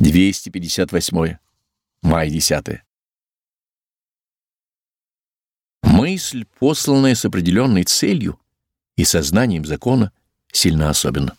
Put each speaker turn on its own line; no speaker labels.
258. Май 10. Мысль, посланная с определенной целью и сознанием закона, сильно особенно.